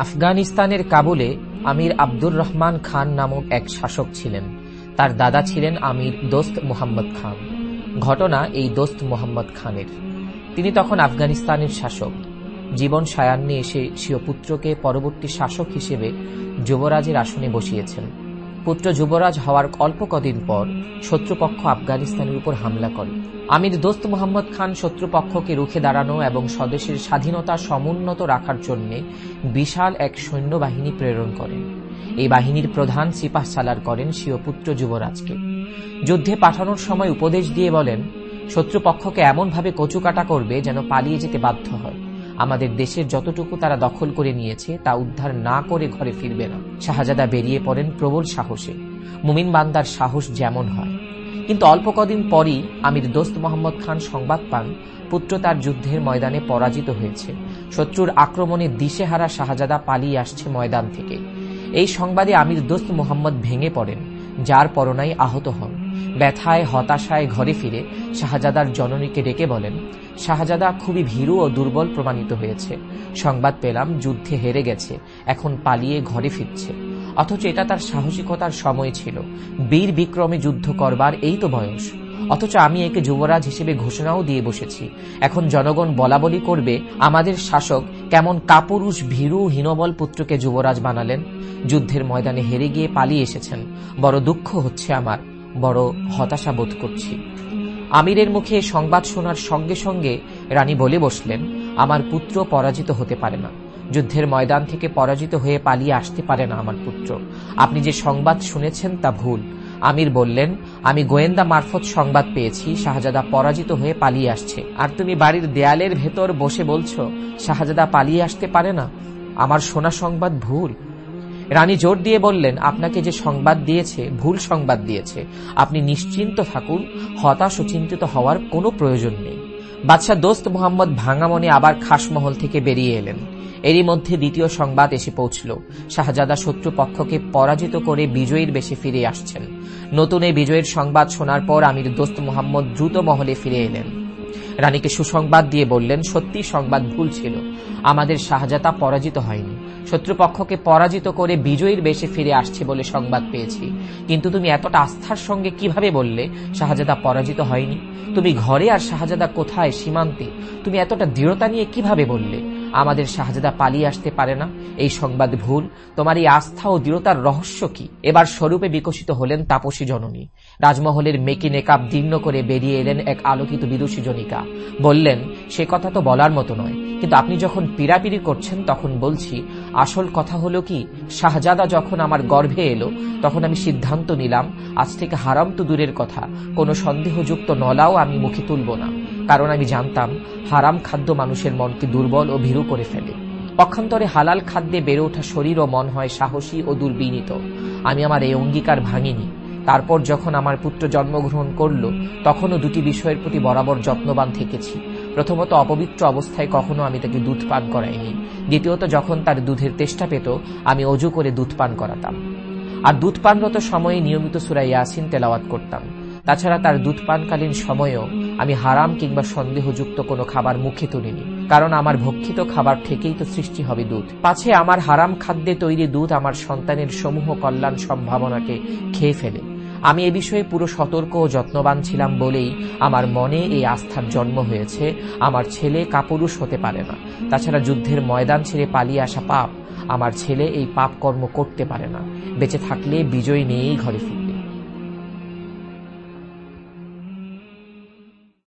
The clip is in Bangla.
আফগানিস্তানের কাবুলে আমির আব্দুর রহমান খান নামক এক শাসক ছিলেন। তার দাদা ছিলেন আমির দোস্ত মোহাম্মদ খান। ঘটনা এই দোস্ত মোহাম্মদ খানের। তিনি তখন আফগানিস্তানের শাসক। জীবন সায়ান্নে এসে স্বীয় পুত্রকে পরবর্তী শাসক হিসেবে যুবরাজের আসনে বসিয়েছেন। পুত্র যুবরাজ হওয়ার অল্প কদিন পর শত্রুপক্ষ আফগানিস্তানের উপর হামলা করে। আমির দোস্ত মোহাম্মদ খান শত্রুপক্ষকে রুখে দাঁড়ানো এবং স্বদেশের স্বাধীনতা সমুন্নত রাখার জন্য বিশাল এক সৈন্যবাহিনী প্রেরণ করেন। এই বাহিনীর প্রধান সিপাহ সালার করেন স্বীয় পুত্র যুবরাজকে। যুদ্ধে পাঠানোর সময় উপদেশ দিয়ে বলেন, শত্রুপক্ষকে এমনভাবে কচুকাটা করবে যেন পালিয়ে যেতে বাধ্য হয়। আমাদের দেশের যতটুকু তারা দখল করে নিয়েছে, তা উদ্ধার না করে ঘরে ফিরবে না। শাহজাদা বেরিয়ে পড়েন প্রবল সাহসে। মুমিন বান্দার সাহস যেমন হয়। কিন্তু অল্প কদিন পরই আমির দোস্ত মোহাম্মদ খান সংবাদ পান, পুত্র তার যুদ্ধের ময়দানে পরাজিত হয়েছে। শত্রুর আক্রমণে দিশেহারা শাহজাদা পালিয়ে আসছে ময়দান থেকে। এই সংবাদে আমির দোস্ত মোহাম্মদ ভেঙে পড়েন, যার পরনাই আহত হন। ব্যথায়, হতাশায় ঘরে ফিরে শাহজাদার জননীকে ডেকে বলেন, শাহজাদা, খুবই ভীরু ও দুর্বল প্রমাণিত হয়েছে। সংবাদ পেলাম, যুদ্ধে হেরে গেছে, এখন পালিয়ে ঘরে ফিরছে। অথচ এটা তার সাহসিকতার সময় ছিল। বীর বিক্রমে যুদ্ধ করবার এই তো বয়স। অথচ আমি একে যুবরাজ হিসেবে ঘোষণাও দিয়ে বসেছি। এখন জনগণ বলাবলি করবে, আমাদের শাসক কেমন কাপুরুষ, ভীরু, হীনবল পুত্রকে যুবরাজ বানালেন। যুদ্ধের ময়দানে হেরে গিয়ে পালিয়ে এসেছেন। বড় দুঃখ হচ্ছে আমার। বড় হতাশা বোধ করছি। আমিরের মুখে সংবাদ শোনার সঙ্গে সঙ্গে রানী বলে বসলেন, আমার পুত্র পরাজিত হতে পারে না। যুদ্ধের ময়দান থেকে পরাজিত হয়ে পালিয়ে আসতে পারে না আমার পুত্র। আপনি যে সংবাদ শুনেছেন তা ভুল। আমির বললেন, আমি গোয়েন্দা মারফত সংবাদ পেয়েছি, শাহজাদা পরাজিত হয়ে পালিয়ে আসছে। আর তুমি বাড়ির দেয়ালের ভেতর বসে বলছো, শাহজাদা পালিয়ে আসতে পারে না? আমার শোনা সংবাদ ভুল। রানী জোর দিয়ে বললেন, আপনাকে যে সংবাদ দিয়েছে, ভুল সংবাদ দিয়েছে, আপনি নিশ্চিন্ত থাকুন, হতাশ ও চিন্তিত হওয়ার কোনো প্রয়োজন নেই। বাদশাহ দোস্ত মোহাম্মদ ভাঙামনে আবার খাসমহল থেকে বেরিয়ে এলেন। এরই মধ্যে দ্বিতীয় সংবাদ এসে পৌঁছল। শাহজাদা শত্রুপক্ষকে পরাজিত করে বিজয়ীর বেশে ফিরে আসছেন। নতুন এই বিজয়ের সংবাদ শোনার পর আমির দোস্ত মোহাম্মদ দ্রুত মহলে ফিরে এলেন। রানীকে সুসংবাদ দিয়ে বললেন সত্যি সংবাদ ভুল ছিল। আমাদের শাহজাদা পরাজিত হয়নি। শত্রুপক্ষকে পরাজিত করে বিজয়ীর বেশে ফিরে আসছে বলে সংবাদ পেয়েছি। কিন্তু তুমি এতটা আস্থার সঙ্গে কীভাবে বললে, শাহজাদা পরাজিত হয়নি? তুমি ঘরে আর শাহজাদা কোথায় সীমান্তে? তুমি এতটা দৃঢ়তা নিয়ে কীভাবে বললে? আমাদের শাহজাদা পালিয়ে আসতে পারে না। এই সংবাদ ভুল। তোমার এই আস্থা ও দৃঢ়তার রহস্য কি? এবার স্বরূপে বিকশিত হলেন তাপসী জননী। রাজমহলের মেকি নেকাব দীর্ণ করে বেরিয়ে এলেন এক আলোকিত বিদুষী জনিকা। বললেন, সে কথা তো বলার মতো নয়। কিন্তু আপনি যখন পিড়াপিড়ি করছেন, তখন বলছি, আসল কথা হলো কি, শাহজাদা যখন আমার গর্ভে এলো, তখন আমি সিদ্ধান্ত নিলাম, আজ থেকে হারাম তো দূরের কথা। কোনো সন্দেহযুক্ত নলাও আমি মুখে তুলব না। কারণ আমি জানতাম হারাম খাদ্য মানুষের মনকে দুর্বল ও ভীরু করে ফেলে। পক্ষান্তরে হালাল খাদ্যে বেড়ে ওঠা শরীর ও মন হয় সাহসী ও দুর্বিনীত। আমি আমার এই অঙ্গীকার ভাঙিনি। তারপর যখন আমার পুত্র জন্মগ্রহণ করল, তখনও দুটি বিষয়ের প্রতি বরাবর যত্নবান থেকেছি। প্রথমত, অপবিত্র অবস্থায় কখনো আমি তাকে দুধ পান করাইনি। দ্বিতীয়ত, যখন তার দুধের তেষ্টা পেত, আমি অজু করে দুধ পান করাতাম। আর দুধ পানরত সময়ে নিয়মিত সুরাই ইয়াসিন তেলাওয়াত করতাম। তাছাড়া তার দুধ পানকালীন সময়েও আমি হারাম কিংবা সন্দেহযুক্ত কোনো খাবার মুখে তুলিনি, কারণ আমার ভক্ষিত খাবার থেকেই তো সৃষ্টি হবে দুধ। পাছে আমার হারাম খাদ্যে তৈরি দুধ আমার সন্তানের সমূহ কল্যাণ সম্ভাবনাকে খেয়ে ফেলে। আমি এ বিষয়ে পুরো সতর্ক ও যত্নবান ছিলাম বলেই আমার মনে এই আস্থার জন্ম হয়েছে। আমার ছেলে কাপুরুষ হতে পারে না। তাছাড়া যুদ্ধের ময়দান ছেড়ে পালিয়ে আসা পাপ আমার ছেলে এই পাপ কর্ম করতে পারে না। বেঁচে থাকলে বিজয় নিয়েই ঘরে ফিরবে।